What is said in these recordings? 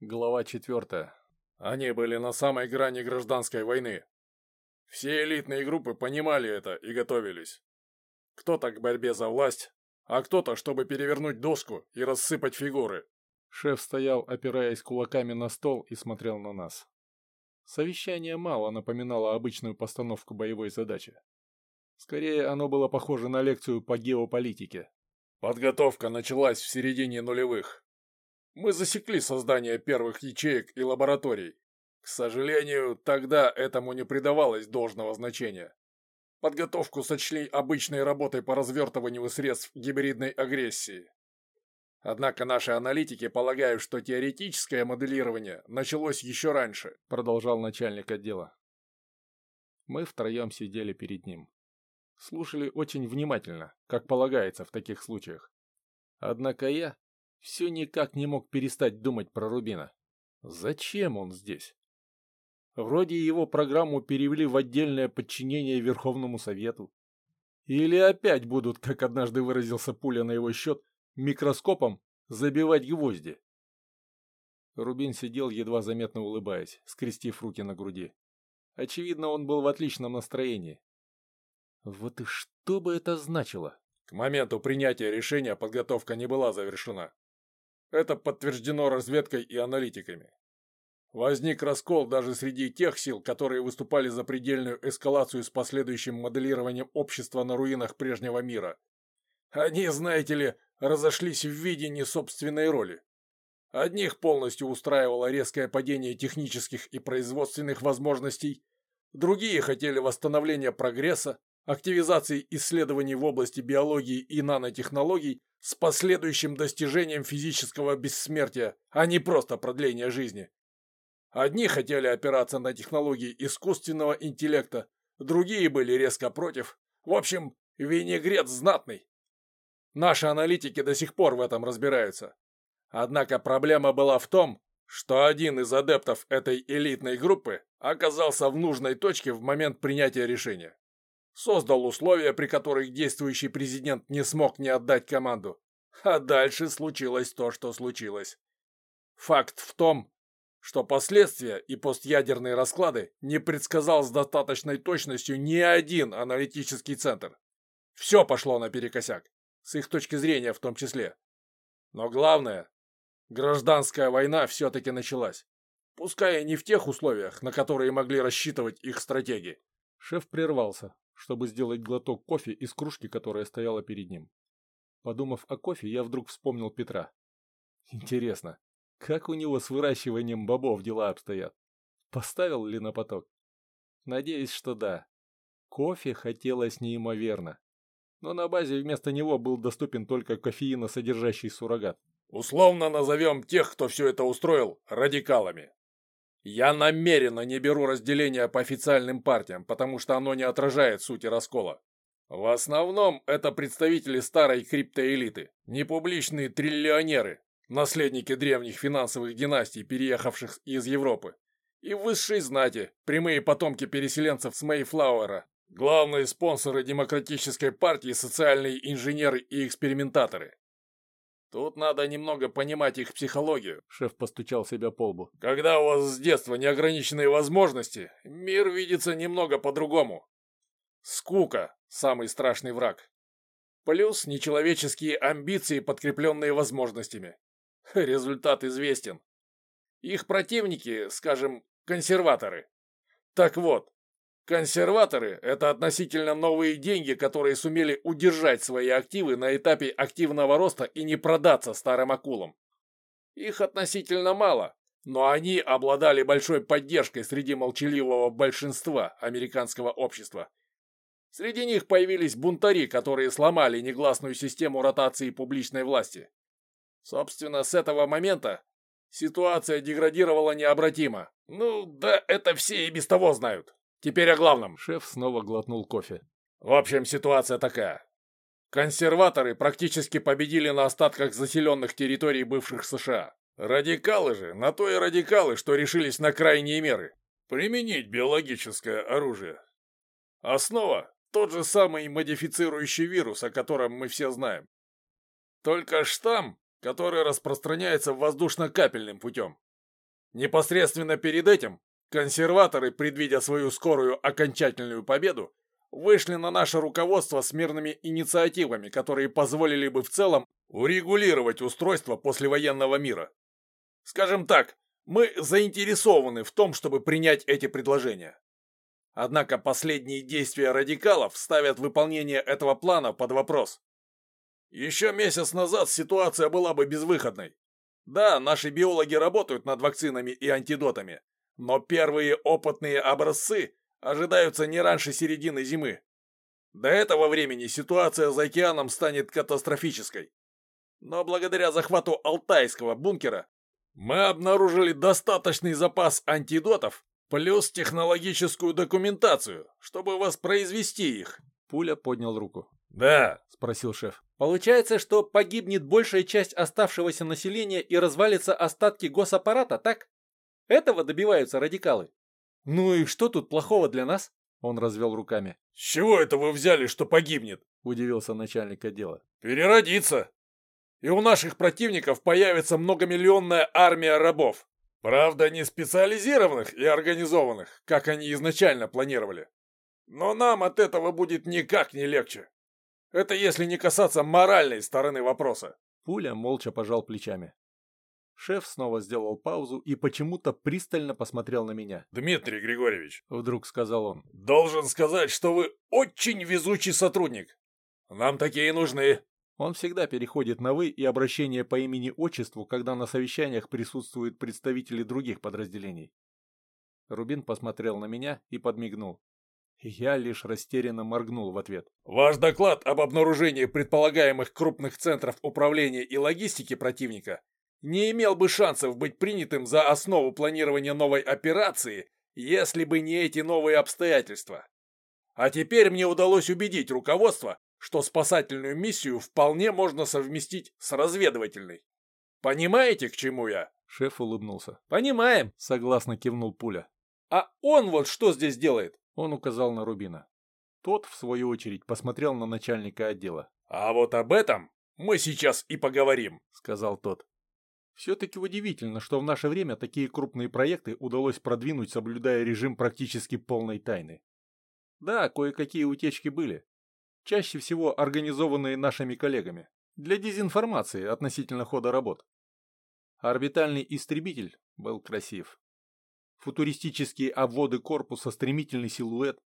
Глава четвертая. Они были на самой грани гражданской войны. Все элитные группы понимали это и готовились. Кто-то к борьбе за власть, а кто-то, чтобы перевернуть доску и рассыпать фигуры. Шеф стоял, опираясь кулаками на стол и смотрел на нас. Совещание мало напоминало обычную постановку боевой задачи. Скорее, оно было похоже на лекцию по геополитике. Подготовка началась в середине нулевых. Мы засекли создание первых ячеек и лабораторий. К сожалению, тогда этому не придавалось должного значения. Подготовку сочли обычной работой по развертыванию средств гибридной агрессии. Однако наши аналитики полагают, что теоретическое моделирование началось еще раньше, продолжал начальник отдела. Мы втроем сидели перед ним. Слушали очень внимательно, как полагается в таких случаях. Однако я все никак не мог перестать думать про Рубина. Зачем он здесь? Вроде его программу перевели в отдельное подчинение Верховному Совету. Или опять будут, как однажды выразился Пуля на его счет, микроскопом забивать гвозди. Рубин сидел, едва заметно улыбаясь, скрестив руки на груди. Очевидно, он был в отличном настроении. Вот и что бы это значило? К моменту принятия решения подготовка не была завершена. Это подтверждено разведкой и аналитиками. Возник раскол даже среди тех сил, которые выступали за предельную эскалацию с последующим моделированием общества на руинах прежнего мира. Они, знаете ли, разошлись в видении собственной роли. Одних полностью устраивало резкое падение технических и производственных возможностей, другие хотели восстановления прогресса, активизации исследований в области биологии и нанотехнологий с последующим достижением физического бессмертия, а не просто продления жизни. Одни хотели опираться на технологии искусственного интеллекта, другие были резко против. В общем, винегрет знатный. Наши аналитики до сих пор в этом разбираются. Однако проблема была в том, что один из адептов этой элитной группы оказался в нужной точке в момент принятия решения создал условия, при которых действующий президент не смог не отдать команду. А дальше случилось то, что случилось. Факт в том, что последствия и постъядерные расклады не предсказал с достаточной точностью ни один аналитический центр. Все пошло наперекосяк, с их точки зрения в том числе. Но главное, гражданская война все-таки началась. Пускай и не в тех условиях, на которые могли рассчитывать их стратеги. Шеф прервался, чтобы сделать глоток кофе из кружки, которая стояла перед ним. Подумав о кофе, я вдруг вспомнил Петра. Интересно, как у него с выращиванием бобов дела обстоят? Поставил ли на поток? Надеюсь, что да. Кофе хотелось неимоверно. Но на базе вместо него был доступен только кофеиносодержащий суррогат. Условно назовем тех, кто все это устроил, радикалами. Я намеренно не беру разделения по официальным партиям, потому что оно не отражает сути раскола. В основном это представители старой криптоэлиты, непубличные триллионеры, наследники древних финансовых династий, переехавших из Европы, и высшей знати, прямые потомки переселенцев с Мейфлауэра, главные спонсоры демократической партии, социальные инженеры и экспериментаторы. Тут надо немного понимать их психологию. Шеф постучал себя по лбу. Когда у вас с детства неограниченные возможности, мир видится немного по-другому. Скука – самый страшный враг. Плюс нечеловеческие амбиции, подкрепленные возможностями. Результат известен. Их противники, скажем, консерваторы. Так вот, Консерваторы – это относительно новые деньги, которые сумели удержать свои активы на этапе активного роста и не продаться старым акулам. Их относительно мало, но они обладали большой поддержкой среди молчаливого большинства американского общества. Среди них появились бунтари, которые сломали негласную систему ротации публичной власти. Собственно, с этого момента ситуация деградировала необратимо. Ну, да это все и без того знают. Теперь о главном. Шеф снова глотнул кофе. В общем, ситуация такая. Консерваторы практически победили на остатках заселенных территорий бывших США. Радикалы же, на то и радикалы, что решились на крайние меры. Применить биологическое оружие. Основа – тот же самый модифицирующий вирус, о котором мы все знаем. Только штамм, который распространяется воздушно-капельным путем. Непосредственно перед этим консерваторы, предвидя свою скорую окончательную победу, вышли на наше руководство с мирными инициативами, которые позволили бы в целом урегулировать устройство послевоенного мира. Скажем так, мы заинтересованы в том, чтобы принять эти предложения. Однако последние действия радикалов ставят выполнение этого плана под вопрос. Еще месяц назад ситуация была бы безвыходной. Да, наши биологи работают над вакцинами и антидотами, но первые опытные образцы ожидаются не раньше середины зимы. До этого времени ситуация за океаном станет катастрофической. Но благодаря захвату Алтайского бункера мы обнаружили достаточный запас антидотов плюс технологическую документацию, чтобы воспроизвести их. Пуля поднял руку. «Да», — спросил шеф. «Получается, что погибнет большая часть оставшегося населения и развалится остатки госаппарата, так? Этого добиваются радикалы. Ну и что тут плохого для нас?» Он развел руками. «С чего это вы взяли, что погибнет?» — удивился начальник отдела. «Переродиться. И у наших противников появится многомиллионная армия рабов. Правда, не специализированных и организованных, как они изначально планировали. Но нам от этого будет никак не легче. Это если не касаться моральной стороны вопроса. Пуля молча пожал плечами. Шеф снова сделал паузу и почему-то пристально посмотрел на меня. «Дмитрий Григорьевич», — вдруг сказал он, — «должен сказать, что вы очень везучий сотрудник. Нам такие нужны». Он всегда переходит на «вы» и обращение по имени-отчеству, когда на совещаниях присутствуют представители других подразделений. Рубин посмотрел на меня и подмигнул. Я лишь растерянно моргнул в ответ. «Ваш доклад об обнаружении предполагаемых крупных центров управления и логистики противника не имел бы шансов быть принятым за основу планирования новой операции, если бы не эти новые обстоятельства. А теперь мне удалось убедить руководство, что спасательную миссию вполне можно совместить с разведывательной. Понимаете, к чему я?» Шеф улыбнулся. «Понимаем», — согласно кивнул Пуля. «А он вот что здесь делает?» Он указал на Рубина. Тот, в свою очередь, посмотрел на начальника отдела. «А вот об этом мы сейчас и поговорим», — сказал тот. Все-таки удивительно, что в наше время такие крупные проекты удалось продвинуть, соблюдая режим практически полной тайны. Да, кое-какие утечки были. Чаще всего организованные нашими коллегами. Для дезинформации относительно хода работ. Орбитальный истребитель был красив. Футуристические обводы корпуса, стремительный силуэт,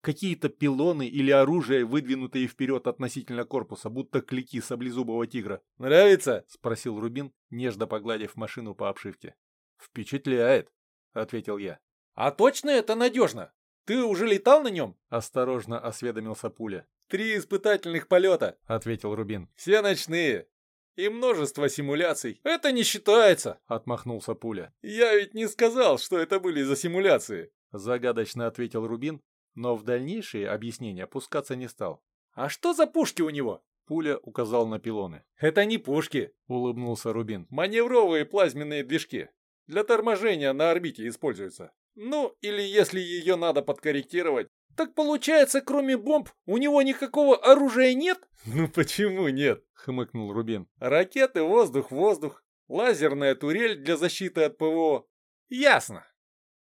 Какие-то пилоны или оружие, выдвинутые вперед относительно корпуса, будто клики саблезубого тигра. «Нравится?» — спросил Рубин, нежно погладив машину по обшивке. «Впечатляет», — ответил я. «А точно это надежно? Ты уже летал на нем?» — осторожно осведомился Пуля. «Три испытательных полета», — ответил Рубин. «Все ночные. И множество симуляций. Это не считается», — отмахнулся Пуля. «Я ведь не сказал, что это были за симуляции», — загадочно ответил Рубин, но в дальнейшие объяснения опускаться не стал. «А что за пушки у него?» Пуля указал на пилоны. «Это не пушки», — улыбнулся Рубин. «Маневровые плазменные движки. Для торможения на орбите используются. Ну, или если ее надо подкорректировать. Так получается, кроме бомб, у него никакого оружия нет?» «Ну почему нет?» — хмыкнул Рубин. «Ракеты воздух-воздух, лазерная турель для защиты от ПВО. Ясно.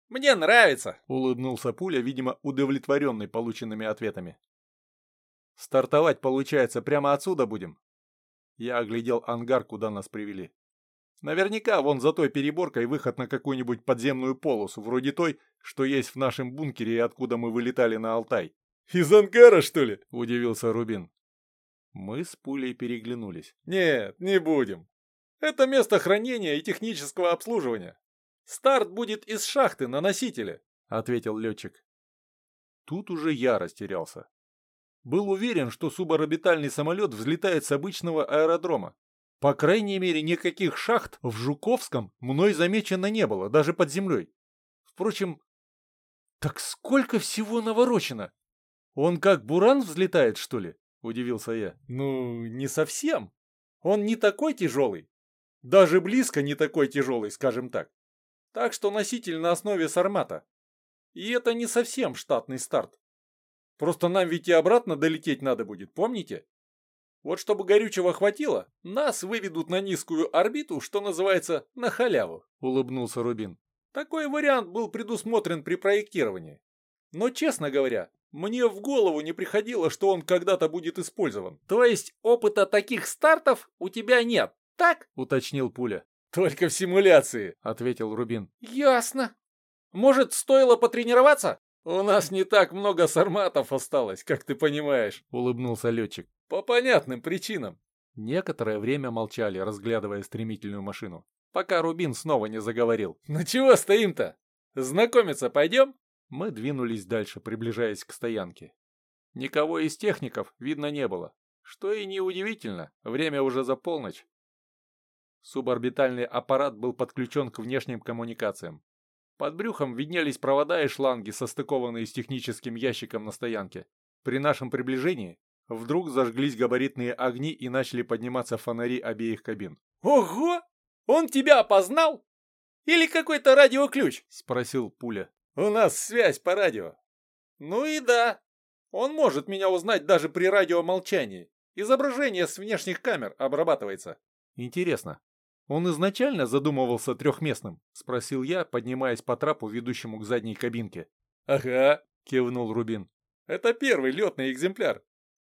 Мне нравится!» — улыбнулся Пуля, видимо, удовлетворенный полученными ответами. «Стартовать, получается, прямо отсюда будем?» Я оглядел ангар, куда нас привели. Наверняка вон за той переборкой выход на какую-нибудь подземную полосу, вроде той, что есть в нашем бункере и откуда мы вылетали на Алтай. «Из ангара, что ли?» — удивился Рубин. Мы с Пулей переглянулись. «Нет, не будем. Это место хранения и технического обслуживания. Старт будет из шахты на носителе», — ответил летчик. Тут уже я растерялся. Был уверен, что суборбитальный самолет взлетает с обычного аэродрома. По крайней мере, никаких шахт в Жуковском мной замечено не было, даже под землей. Впрочем, так сколько всего наворочено? Он как буран взлетает, что ли? Удивился я. Ну, не совсем. Он не такой тяжелый. Даже близко не такой тяжелый, скажем так. Так что носитель на основе сармата. И это не совсем штатный старт. Просто нам ведь и обратно долететь надо будет, помните? Вот чтобы горючего хватило, нас выведут на низкую орбиту, что называется, на халяву», — улыбнулся Рубин. «Такой вариант был предусмотрен при проектировании. Но, честно говоря, мне в голову не приходило, что он когда-то будет использован. То есть опыта таких стартов у тебя нет, так? Уточнил Пуля. Только в симуляции, ответил Рубин. Ясно. Может, стоило потренироваться? У нас не так много сарматов осталось, как ты понимаешь, улыбнулся летчик. По понятным причинам. Некоторое время молчали, разглядывая стремительную машину, пока Рубин снова не заговорил. «Ну чего стоим-то? Знакомиться пойдем?» Мы двинулись дальше, приближаясь к стоянке. Никого из техников видно не было, что и неудивительно, время уже за полночь. Суборбитальный аппарат был подключен к внешним коммуникациям. Под брюхом виднелись провода и шланги, состыкованные с техническим ящиком на стоянке. При нашем приближении вдруг зажглись габаритные огни и начали подниматься фонари обеих кабин. «Ого! Он тебя опознал? Или какой-то радиоключ?» – спросил Пуля. У нас связь по радио. Ну и да, он может меня узнать даже при радиомолчании. Изображение с внешних камер обрабатывается. Интересно, он изначально задумывался трехместным? Спросил я, поднимаясь по трапу, ведущему к задней кабинке. Ага, кивнул Рубин. Это первый летный экземпляр.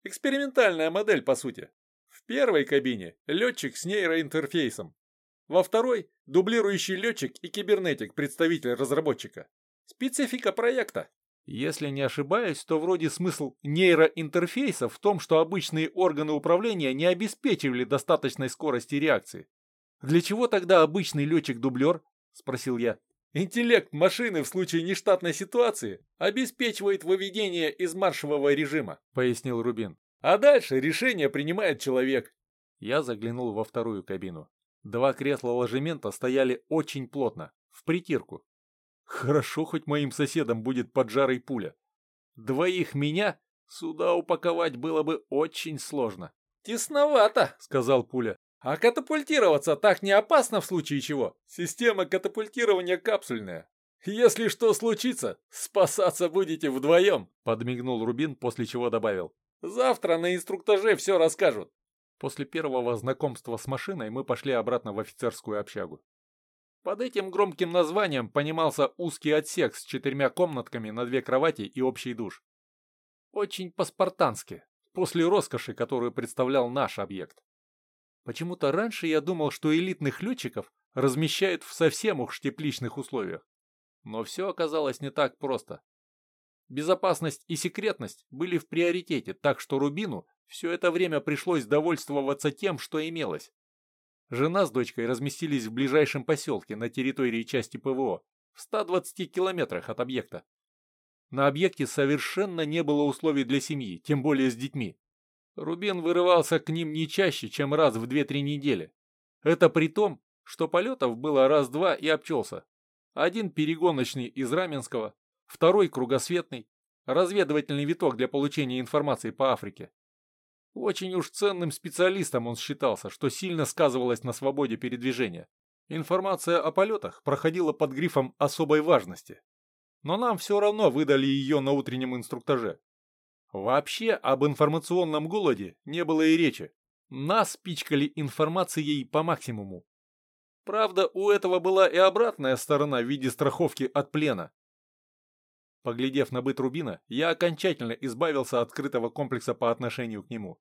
Экспериментальная модель, по сути. В первой кабине летчик с нейроинтерфейсом. Во второй – дублирующий летчик и кибернетик, представитель разработчика. Специфика проекта. Если не ошибаюсь, то вроде смысл нейроинтерфейса в том, что обычные органы управления не обеспечивали достаточной скорости реакции. Для чего тогда обычный летчик-дублер? Спросил я. Интеллект машины в случае нештатной ситуации обеспечивает выведение из маршевого режима, пояснил Рубин. А дальше решение принимает человек. Я заглянул во вторую кабину. Два кресла ложемента стояли очень плотно, в притирку. Хорошо, хоть моим соседом будет поджарый пуля. Двоих меня сюда упаковать было бы очень сложно. «Тесновато», — сказал пуля. «А катапультироваться так не опасно в случае чего? Система катапультирования капсульная. Если что случится, спасаться будете вдвоем», — подмигнул Рубин, после чего добавил. «Завтра на инструктаже все расскажут». После первого знакомства с машиной мы пошли обратно в офицерскую общагу. Под этим громким названием понимался узкий отсек с четырьмя комнатками на две кровати и общий душ. Очень по-спартански, после роскоши, которую представлял наш объект. Почему-то раньше я думал, что элитных летчиков размещают в совсем уж тепличных условиях. Но все оказалось не так просто. Безопасность и секретность были в приоритете, так что Рубину все это время пришлось довольствоваться тем, что имелось. Жена с дочкой разместились в ближайшем поселке на территории части ПВО, в 120 километрах от объекта. На объекте совершенно не было условий для семьи, тем более с детьми. Рубин вырывался к ним не чаще, чем раз в 2-3 недели. Это при том, что полетов было раз-два и обчелся. Один перегоночный из Раменского, второй кругосветный, разведывательный виток для получения информации по Африке. Очень уж ценным специалистом он считался, что сильно сказывалось на свободе передвижения. Информация о полетах проходила под грифом особой важности. Но нам все равно выдали ее на утреннем инструктаже. Вообще об информационном голоде не было и речи. Нас пичкали информацией по максимуму. Правда, у этого была и обратная сторона в виде страховки от плена. Поглядев на быт Рубина, я окончательно избавился от скрытого комплекса по отношению к нему.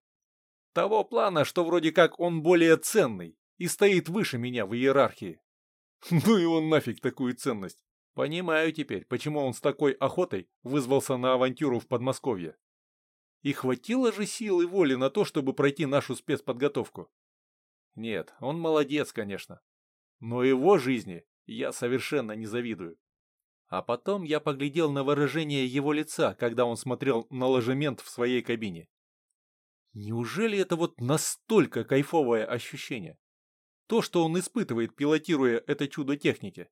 Того плана, что вроде как он более ценный и стоит выше меня в иерархии. Ну и он нафиг такую ценность. Понимаю теперь, почему он с такой охотой вызвался на авантюру в Подмосковье. И хватило же сил и воли на то, чтобы пройти нашу спецподготовку. Нет, он молодец, конечно. Но его жизни я совершенно не завидую. А потом я поглядел на выражение его лица, когда он смотрел на ложемент в своей кабине. Неужели это вот настолько кайфовое ощущение? То, что он испытывает, пилотируя это чудо техники.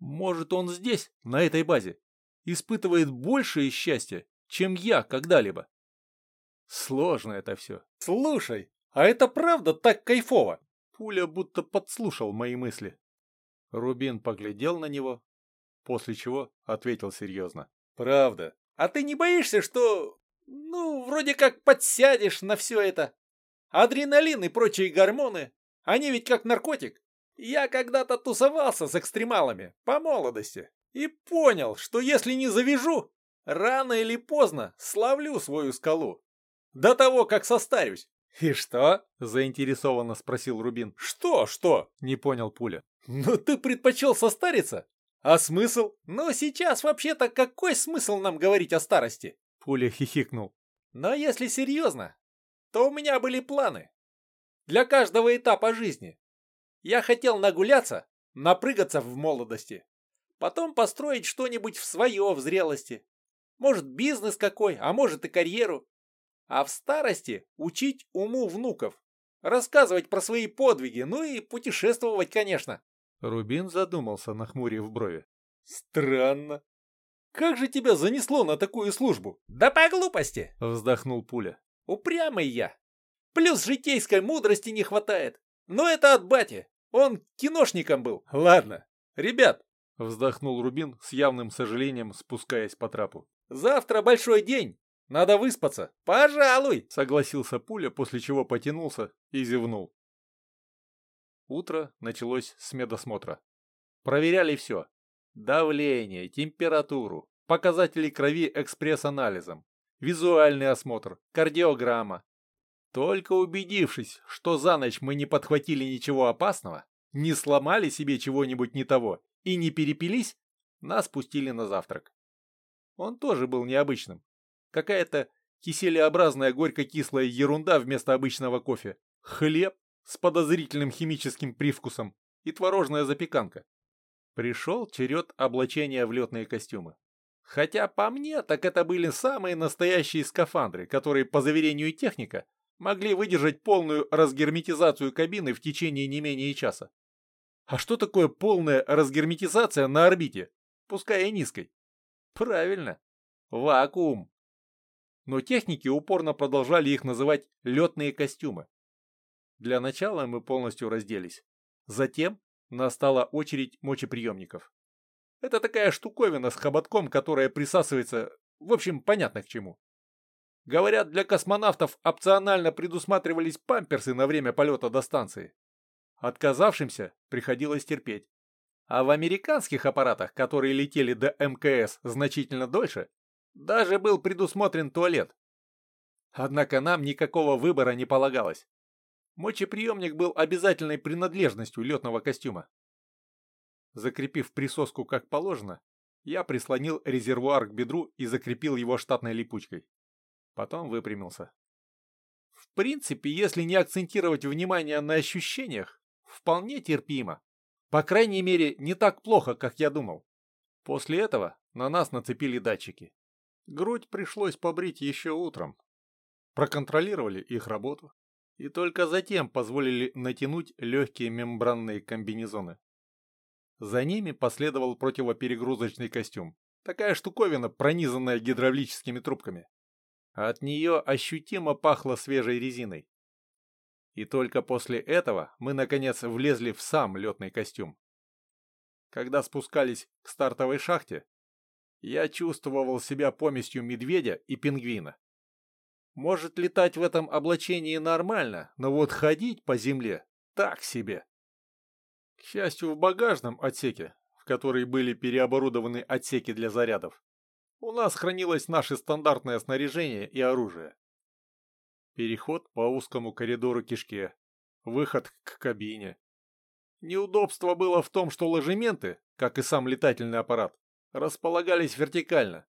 Может, он здесь, на этой базе, испытывает большее счастье, чем я когда-либо. Сложно это все. Слушай, а это правда так кайфово? Пуля будто подслушал мои мысли. Рубин поглядел на него, после чего ответил серьезно. Правда. А ты не боишься, что ну, вроде как подсядешь на все это. Адреналин и прочие гормоны, они ведь как наркотик. Я когда-то тусовался с экстремалами по молодости и понял, что если не завяжу, рано или поздно славлю свою скалу. До того, как состарюсь. «И что?» – заинтересованно спросил Рубин. «Что, что?» – не понял Пуля. «Ну ты предпочел состариться? А смысл? Ну сейчас вообще-то какой смысл нам говорить о старости?» Пуля хихикнул. «Но если серьезно, то у меня были планы. Для каждого этапа жизни. Я хотел нагуляться, напрыгаться в молодости. Потом построить что-нибудь в свое в зрелости. Может, бизнес какой, а может и карьеру. А в старости учить уму внуков. Рассказывать про свои подвиги, ну и путешествовать, конечно. Рубин задумался, нахмурив брови. Странно. Как же тебя занесло на такую службу? Да по глупости, вздохнул Пуля. Упрямый я. Плюс житейской мудрости не хватает. Но это от бати. Он киношником был. Ладно. Ребят, вздохнул Рубин с явным сожалением, спускаясь по трапу. Завтра большой день. Надо выспаться. Пожалуй, согласился Пуля, после чего потянулся и зевнул. Утро началось с медосмотра. Проверяли все. Давление, температуру, показатели крови экспресс-анализом, визуальный осмотр, кардиограмма, только убедившись, что за ночь мы не подхватили ничего опасного, не сломали себе чего-нибудь не того и не перепились, нас пустили на завтрак. Он тоже был необычным. Какая-то киселеобразная горько-кислая ерунда вместо обычного кофе, хлеб с подозрительным химическим привкусом и творожная запеканка. Пришел черед облачения в летные костюмы. Хотя по мне, так это были самые настоящие скафандры, которые, по заверению техника, могли выдержать полную разгерметизацию кабины в течение не менее часа. А что такое полная разгерметизация на орбите, пускай и низкой? Правильно, вакуум. Но техники упорно продолжали их называть летные костюмы. Для начала мы полностью разделись. Затем настала очередь мочеприемников. Это такая штуковина с хоботком, которая присасывается, в общем, понятно к чему. Говорят, для космонавтов опционально предусматривались памперсы на время полета до станции. Отказавшимся приходилось терпеть. А в американских аппаратах, которые летели до МКС значительно дольше, даже был предусмотрен туалет. Однако нам никакого выбора не полагалось. Мочеприемник был обязательной принадлежностью летного костюма. Закрепив присоску как положено, я прислонил резервуар к бедру и закрепил его штатной липучкой. Потом выпрямился. В принципе, если не акцентировать внимание на ощущениях, вполне терпимо. По крайней мере, не так плохо, как я думал. После этого на нас нацепили датчики. Грудь пришлось побрить еще утром. Проконтролировали их работу. И только затем позволили натянуть легкие мембранные комбинезоны. За ними последовал противоперегрузочный костюм. Такая штуковина, пронизанная гидравлическими трубками. От нее ощутимо пахло свежей резиной. И только после этого мы, наконец, влезли в сам летный костюм. Когда спускались к стартовой шахте, я чувствовал себя поместью медведя и пингвина. Может летать в этом облачении нормально, но вот ходить по земле так себе. К счастью, в багажном отсеке, в который были переоборудованы отсеки для зарядов, у нас хранилось наше стандартное снаряжение и оружие. Переход по узкому коридору кишке. Выход к кабине. Неудобство было в том, что ложементы, как и сам летательный аппарат, располагались вертикально.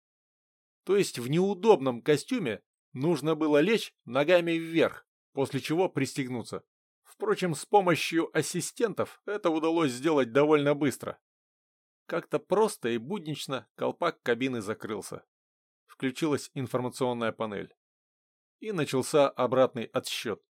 То есть в неудобном костюме нужно было лечь ногами вверх, после чего пристегнуться. Впрочем, с помощью ассистентов это удалось сделать довольно быстро. Как-то просто и буднично колпак кабины закрылся. Включилась информационная панель. И начался обратный отсчет.